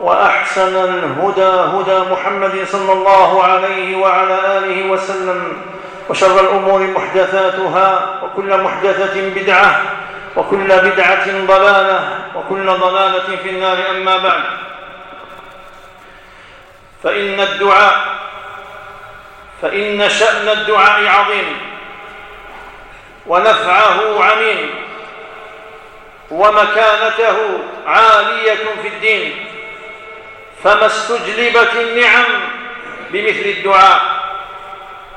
وأحسن الهدى هدى محمد صلى الله عليه وعلى آله وسلم وشر الأمور محدثاتها وكل محدثة بدعة وكل بدعة ضلالة وكل ضلالة في النار أما بعد. فإن الدعاء فإن شأن الدعاء عظيم ونفعه عميم ومكانته عالية في الدين. فما استجلبت النعم بمثل الدعاء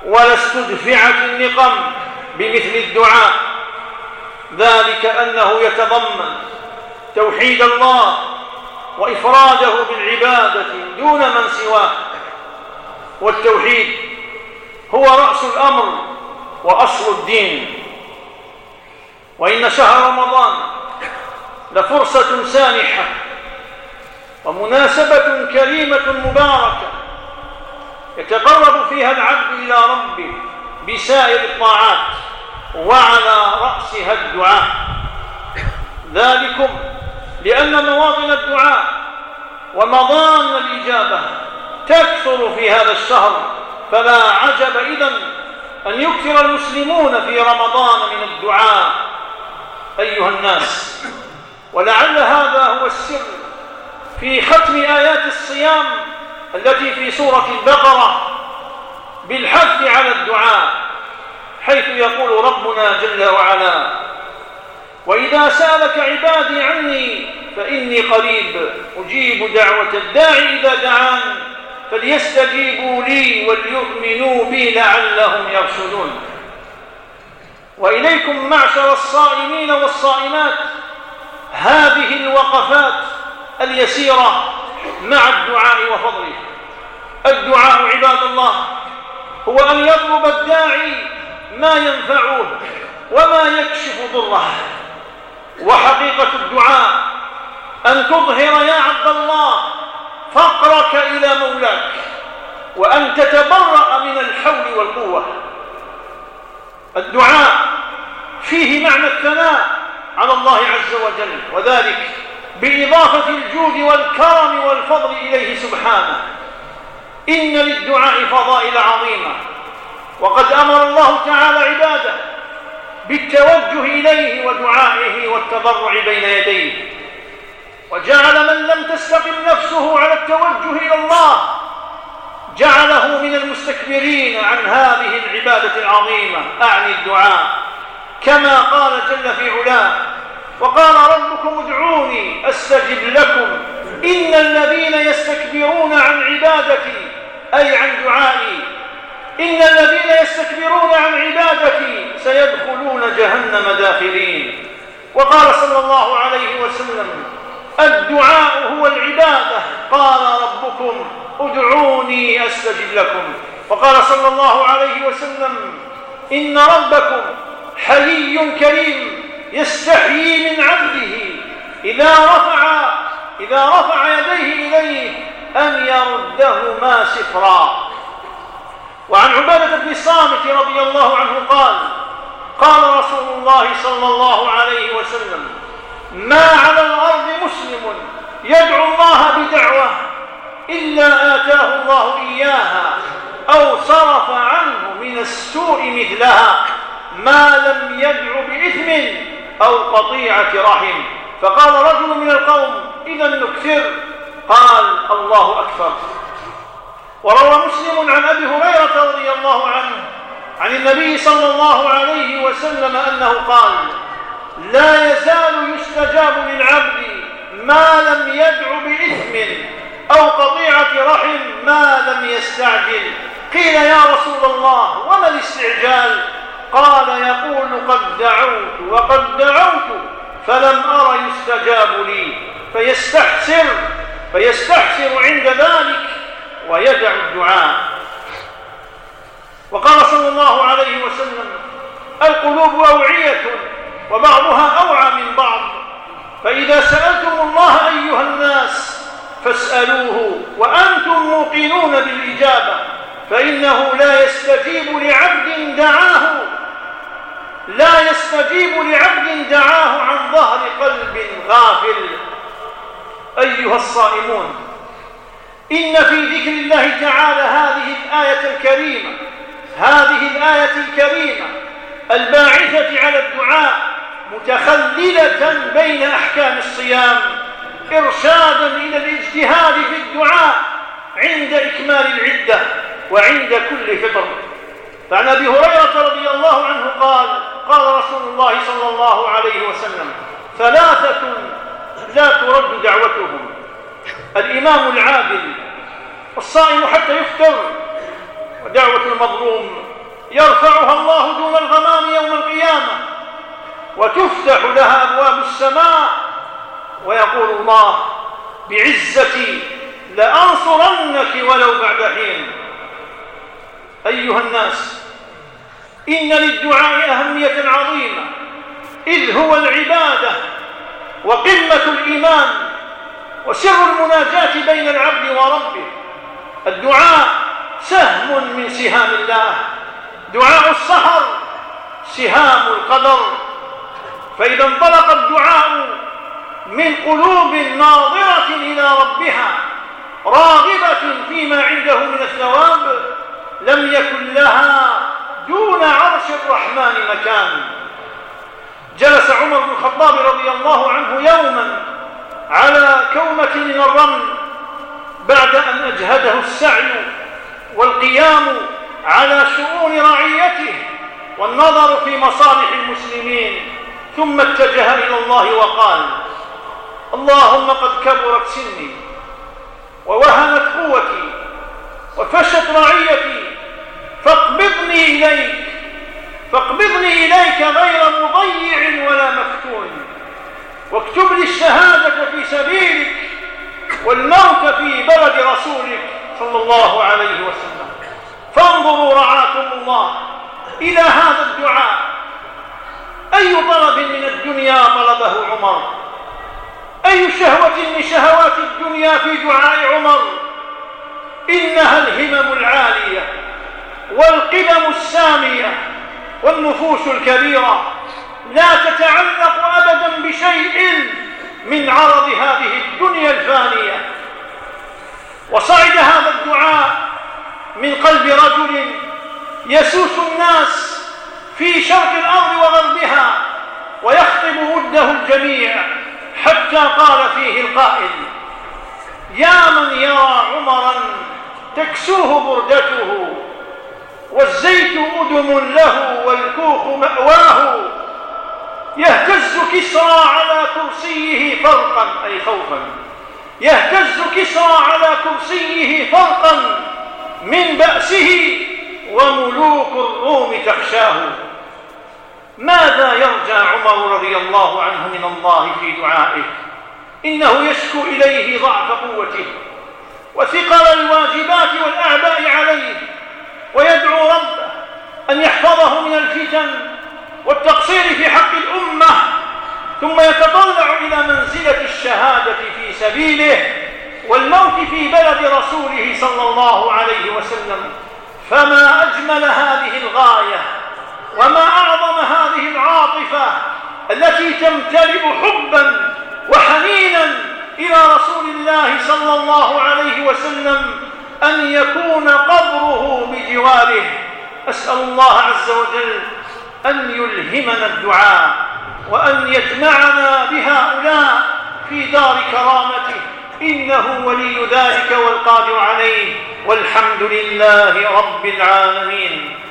ولا استدفعت النقم بمثل الدعاء. ذلك أنه يتضمن توحيد الله وإفراده بالعبادة دون من سواه. والتوحيد هو رأس الأمر وأصل الدين. وإن شهر رمضان لفرصة سانحة ومناسبة كريمة مباركة يتقرب فيها العبد إلى ربه بسائر الطاعات وعلى رأسها الدعاء. ذلكم لأن مواطن الدعاء ومضان الإجابة تكثر في هذا الشهر فلا عجب إذن أن يكثر المسلمون في رمضان من الدعاء. أيها الناس ولعل هذا هو السر في ختم آيات الصيام التي في سورة البقرة بالحث على الدعاء حيث يقول ربنا جل وعلا وإذا سألك عبادي عني فإني قريب أجيب دعوة الداعي إذا دعان فليستجيبوا لي وليؤمنوا بي لعلهم يرشدون وإليكم معشر الصائمين والصائمات هذه الوقفات اليسيرة مع الدعاء وفضله. الدعاء عباد الله هو أن يطلب الداعي ما ينفعه وما يكشف ضره. وحقيقة الدعاء أن تظهر يا عبد الله فقرك إلى مولاك وأن تتبرأ من الحول والقوة. الدعاء فيه معنى الثناء على الله عز وجل وذلك بإضافة الجود والكرم والفضل إليه سبحانه. إن للدعاء فضائل عظيمة. وقد أمر الله تعالى عباده بالتوجه إليه ودعائه والتضرع بين يديه. وجعل من لم تستقم نفسه على التوجه إلى الله جعله من المستكبرين عن هذه العبادة العظيمة. أعني الدعاء. كما قال جل في علاه وقال ربكم ادعوني أستجب لكم. إن الذين يستكبرون عن عبادتي أي عن دعائي إن الذين يستكبرون عن عبادتي سيدخلون جهنم داخلين. وقال صلى الله عليه وسلم الدعاء هو العبادة. قال ربكم ادعوني أستجب لكم. وقال صلى الله عليه وسلم إن ربكم حلي كريم. يستحيي من عبده إذا رفع إذا رفع يديه إليه أن يردهما سفرا. وعن عبادة بن الصامت رضي الله عنه قال قال رسول الله صلى الله عليه وسلم ما على الأرض مسلم يدعو الله بدعوة إلا آتاه الله إياها أو صرف عنه من السوء مثلها ما لم يدع بإثم أو قطيعة رحم فقال رجل من القوم إذا نكثر قال الله أكثر وروى مسلم عن أبي هريرة رضي الله عنه عن النبي صلى الله عليه وسلم أنه قال لا يزال يستجاب للعبد ما لم يدع بإثم أو قطيعة رحم ما لم يستعجل. قيل يا رسول الله وما الاستعجال؟ قال يقول قد دعوت وقد دعوت فلم أر يستجاب لي فيستحسر فيستحسر عند ذلك ويدع الدعاء. وقال صلى الله عليه وسلم القلوب أوعية وبعضها أوعى من بعض فإذا سألتم الله أيها الناس فاسألوه وأنتم موقنون بالإجابة فإنه لا يستجيب لعبد دعاه لا يستجيب لعبد دعاه عن ظهر قلب غافل. أيها الصائمون إن في ذكر الله تعالى هذه الآية الكريمة هذه الآية الكريمة الباعثة على الدعاء متخللة بين أحكام الصيام إرشادا إلى الاجتهاد في الدعاء عند إكمال العدة وعند كل فطر. فعن أبي هريرة رضي الله عنه قال قال رسول الله صلى الله عليه وسلم ثلاثة لا ترد دعوتهم الإمام العادل والصائم حتى يفطر ودعوة المظلوم يرفعها الله دون الغمام يوم القيامة وتفتح لها أبواب السماء ويقول الله بعزتي لأنصرنك ولو بعد حين. أيها الناس إن للدعاء أهمية عظيمة إذ هو العبادة وقمة الإيمان وسر المناجاة بين العبد وربه. الدعاء سهم من سهام الله دعاء السهر سهام القدر. فإذا انطلق الدعاء من قلوب ناظرة إلى ربها راغبة فيما عنده من الثواب لم يكن لها دون عرش الرحمن مكان. جلس عمر بن الخطاب رضي الله عنه يوما على كومة من الرمل بعد أن أجهده السعي والقيام على شؤون رعيته والنظر في مصالح المسلمين ثم اتجه إلى الله وقال اللهم قد كبرت سني ووهنت قوتي وفشت رعيتي إليك. فاقبضني إليك غير مضيع ولا مفتون. واكتب لي الشهادة في سبيلك والموت في بلد رسولك صلى الله عليه وسلم. فانظروا رعاكم الله إلى هذا الدعاء. أي طلب من الدنيا طلبه عمر؟ أي شهوة من شهوات الدنيا في دعاء عمر؟ إنها الهمم العالية. والقدم السامية والنفوس الكبيرة لا تتعلق أبدا بشيء من عرض هذه الدنيا الفانية. وصعد هذا الدعاء من قلب رجل يسوس الناس في شرق الأرض وغربها ويخطب وده الجميع حتى قال فيه القائل يا من يرى عمرا تكسوه بردته والزيت أدم له والكوخ مأواه. يهتز كسرى على كرسيه فرقا أي خوفا. يهتز كسرى على كرسيه فرقا من بأسه وملوك الروم تخشاه. ماذا يرجى عمر رضي الله عنه من الله في دعائه؟ إنه يشكو إليه ضعف قوته وثقل الواجبات والأعباء عليه. ويدعو ربه أن يحفظه من الفتن والتقصير في حق الأمة ثم يتطلع إلى منزلة الشهادة في سبيله والموت في بلد رسوله صلى الله عليه وسلم. فما أجمل هذه الغاية وما أعظم هذه العاطفة التي تمتلئ حبا وحنينا إلى رسول الله صلى الله عليه وسلم أن يكون قبره بجواره. أسأل الله عز وجل أن يلهمنا الدعاء وأن يجمعنا بهؤلاء في دار كرامته. إنه ولي ذلك والقادر عليه. والحمد لله رب العالمين.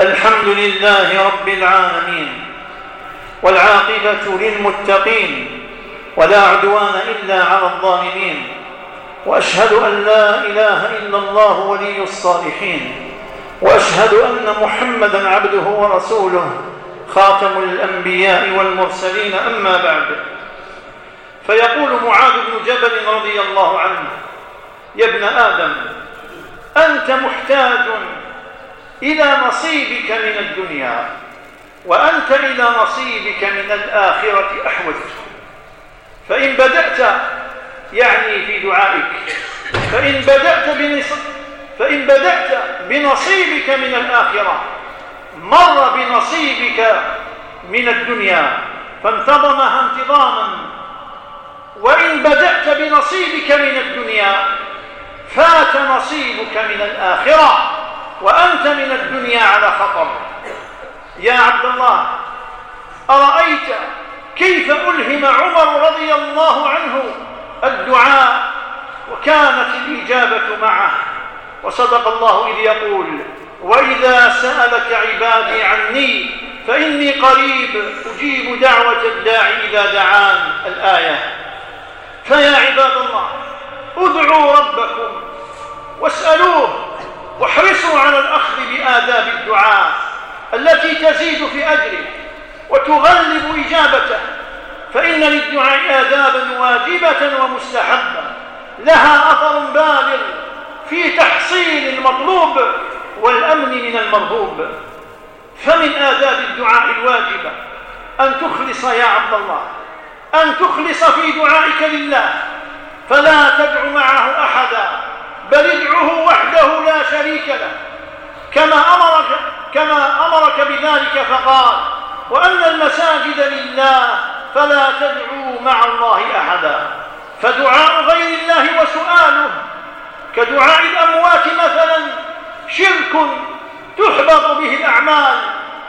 الحمد لله رب العالمين والعاقبة للمتقين ولا عدوان إلا على الظالمين وأشهد أن لا إله إلا الله ولي الصالحين وأشهد أن محمدا عبده ورسوله خاتم الأنبياء والمرسلين أما بعد. فيقول معاذ بن جبل رضي الله عنه يا ابن آدم أنت محتاج إلى نصيبك من الدنيا وأنت إلى نصيبك من الآخرة أحوج. فإن بدأت يعني في دعائك. فإن بدأت فإن بدأت بنصيبك من الآخرة مر بنصيبك من الدنيا فانتظمها انتظاما. وإن بدأت بنصيبك من الدنيا فات نصيبك من الآخرة. وأنت من الدنيا على خطر. يا عبد الله أرأيت كيف ألهم عمر رضي الله عنه الدعاء وكانت الإجابة معه؟ وصدق الله إذ يقول وإذا سألك عبادي عني فإني قريب أجيب دعوة الداعي إذا دعان الآية. فيا عباد الله ادعوا ربكم واسألوه واحرصوا على الأخذ بآداب الدعاء التي تزيد في أجره وتغلب إجابته فإن للدعاء آدابا واجبة ومستحبة لها أثر بالغ في تحصيل المطلوب والأمن من المرهوب فمن آداب الدعاء الواجبة أن تخلص يا عبد الله أن تخلص في دعائك لله فلا تدع معه أحدا. بل ادعه وحده لا شريك له. كما أمرك, كما أمرك بذلك فقال وأن المساجد لله فلا تدعوا مع الله أحدا. فدعاء غير الله وسؤاله. كدعاء الأموات مثلا شرك تحبط به الأعمال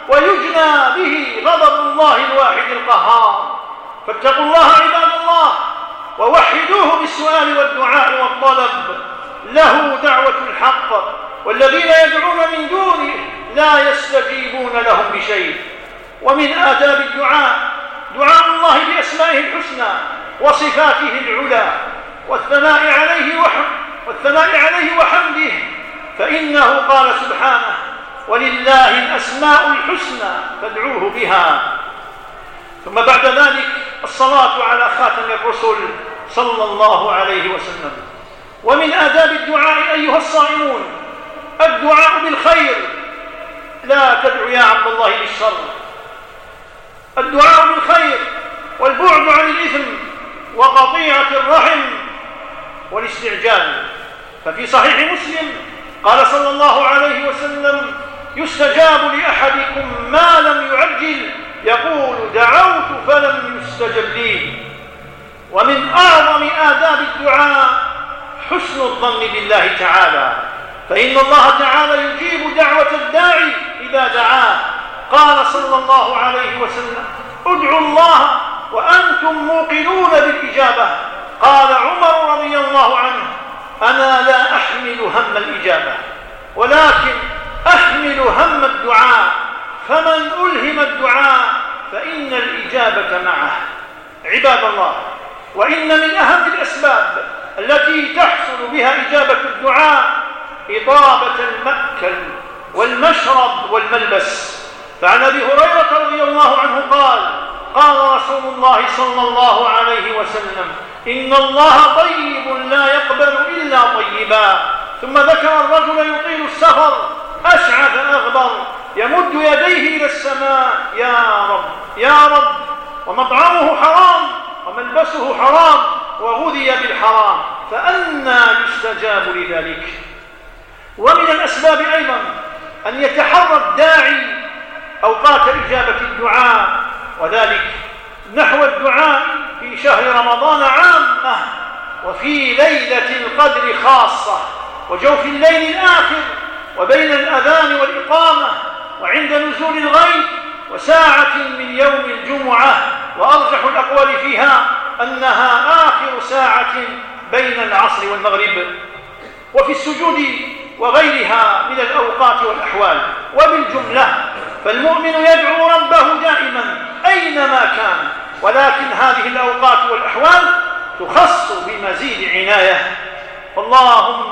ويجنى به غضب الله الواحد القهار. فاتقوا الله عباد الله ووحدوه بالسؤال والدعاء والطلب. له دعوة الحق والذين يدعون من دونه لا يستجيبون لهم بشيء. ومن آداب الدعاء دعاء الله بأسمائه الحسنى وصفاته العلى والثناء عليه والثناء عليه وحمده. فإنه قال سبحانه ولله الأسماء الحسنى فادعوه بها. ثم بعد ذلك الصلاة على خاتم الرسل صلى الله عليه وسلم. ومن آداب الدعاء أيها الصائمون الدعاء بالخير. لا تدعو يا عبد الله بالشر. الدعاء بالخير والبعد عن الإثم وقطيعة الرحم والاستعجال. ففي صحيح مسلم قال صلى الله عليه وسلم يستجاب لأحدكم ما لم يعجل يقول دعوت فلم يستجب لي. ومن أعظم آداب الدعاء حسن الظن بالله تعالى. فإن الله تعالى يجيب دعوة الداعي إذا دعاه. قال صلى الله عليه وسلم ادعوا الله وأنتم موقنون بالإجابة. قال عمر رضي الله عنه أنا لا أحمل هم الإجابة ولكن أحمل هم الدعاء. فمن ألهم الدعاء فإن الإجابة معه. عباد الله وإن من أهم الأسباب التي تحصل بها إجابة الدعاء إطابة المأكل والمشرب والملبس. فعن أبي هريرة رضي الله عنه قال قال رسول الله صلى الله عليه وسلم إن الله طيب لا يقبل إلا طيبا. ثم ذكر الرجل يطيل السفر أشعث أغبر يمد يديه إلى السماء يا رب يا رب ومطعمه حرام وملبسه حرام وغذي بالحرام فأنى يستجاب لذلك. ومن الأسباب أيضا أن يتحرى الداعي أوقات إجابة الدعاء وذلك نحو الدعاء في شهر رمضان عامة وفي ليلة القدر خاصة وجوف الليل الآخر وبين الأذان والإقامة وعند نزول الغيث وساعة من يوم الجمعة وأرجح الأقوال فيها. أنها آخر ساعة بين العصر والمغرب وفي السجود وغيرها من الأوقات والأحوال وبالجملة فالمؤمن يدعو ربه دائما أينما كان ولكن هذه الأوقات والأحوال تخص بمزيد عناية. اللهم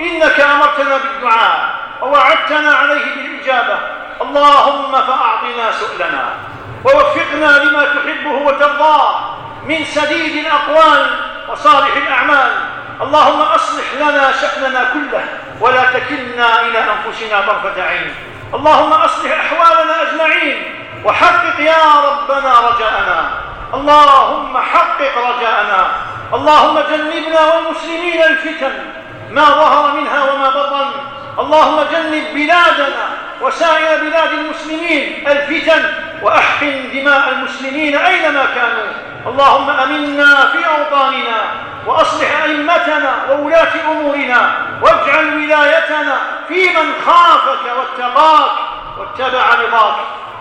إنك أمرتنا بالدعاء ووعدتنا عليه بالإجابة. اللهم فأعطنا سؤلنا ووفقنا لما تحبه وترضاه. من سديد الأقوال وصالح الأعمال. اللهم أصلح لنا شأننا كله ولا تكلنا إلى أنفسنا طرفة عين. اللهم أصلح أحوالنا أجمعين وحقق يا ربنا رجاءنا. اللهم حقق رجاءنا. اللهم جنبنا والمسلمين الفتن ما ظهر منها وما بطن. اللهم جنب بلادنا وسائر بلاد المسلمين الفتن وأحقن دماء المسلمين أينما كانوا. اللهم أمنا في أوطاننا وأصلح أئمتنا وولاة أمورنا واجعل ولايتنا في من خافك واتقاك واتبع رضاك.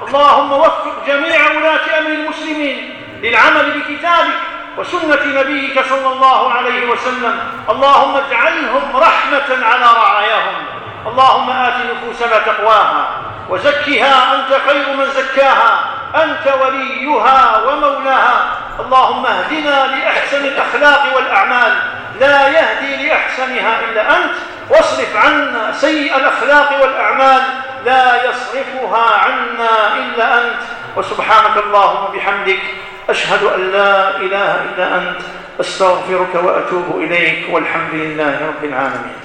اللهم وفق جميع ولاة أمر المسلمين للعمل بكتابك وسنة نبيك صلى الله عليه وسلم. اللهم اجعلهم رحمة على رعاياهم. اللهم آت نفوسنا تقواها وزكها أنت خير من زكاها. أنت وليها ومولاها. اللهم اهدنا لأحسن الأخلاق والأعمال. لا يهدي لأحسنها إلا أنت. واصرف عنا سيء الأخلاق والأعمال. لا يصرفها عنا إلا أنت. وسبحانك اللهم بحمدك أشهد أن لا إله إلا أنت. أستغفرك وأتوب إليك والحمد لله رب العالمين.